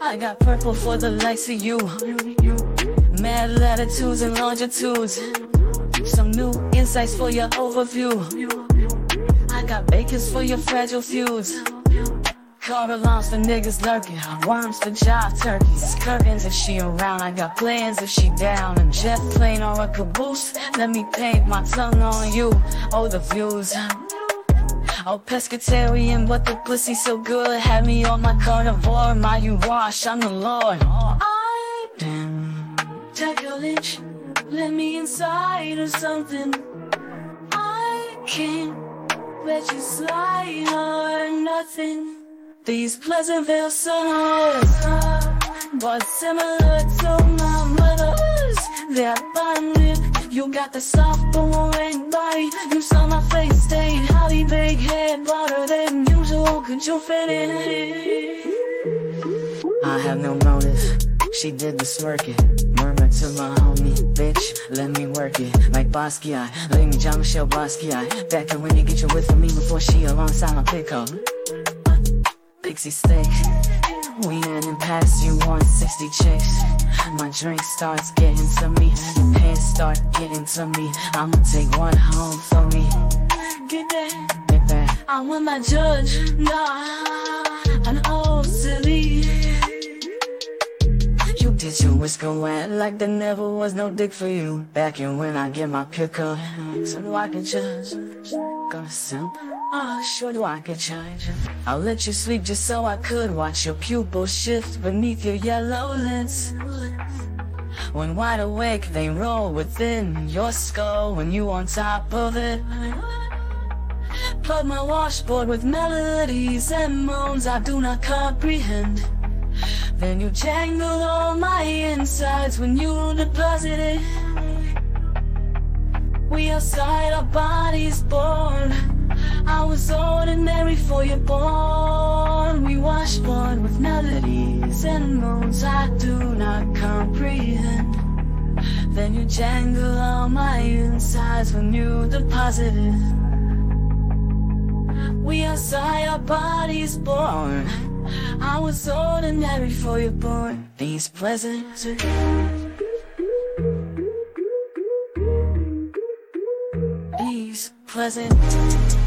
I got purple for the likes of you. Mad latitudes and longitudes. Some new insights for your overview. I got bacons for your fragile feuds. Car alarms for niggas lurking. Worms for job turkeys. Curtains if she around. I got plans if she down. And jet plane or a caboose. Let me paint my tongue on you. Oh, the views. Oh, pescatarian, but the pussy so good. Had me on my carnivore. My you wash, I'm the Lord. I damn. Take a lynch. Let me inside or something. I can't let you slide or nothing. These Pleasantville songs, but similar to my mother's. They're. You got the soft boomerang body. You saw my face stain, holly big head, broader than usual. Could you fit in? I have no motive. She did the smirking. Murmur to my homie, bitch, let me work it. Like Basquiat, me Jean-Michel Basquiat. Back when you get your from me before she alongside my pickup. Pixie steak. We in and past you 160 chicks. My drink starts getting to me. Pants start getting to me. I'ma take one home for me. Get that, get that. I'm with my judge, nah, an old silly. Did your whisker wet like there never was no dick for you. Back in when I get my pick up, so do I can judge. Gonna simp. Oh, sure do I can charge. I'll let you sleep just so I could watch your pupils shift beneath your yellow lids. When wide awake, they roll within your skull when you on top of it. Plug my washboard with melodies and moans I do not comprehend. Then you jangle all my insides when you deposit it. We outside our bodies born. I was ordinary for you born. We washboard with melodies and moans I do not comprehend. Then you jangle all my insides when you deposit it. We outside our bodies born. I was ordinary for you born. These presents. These pleasant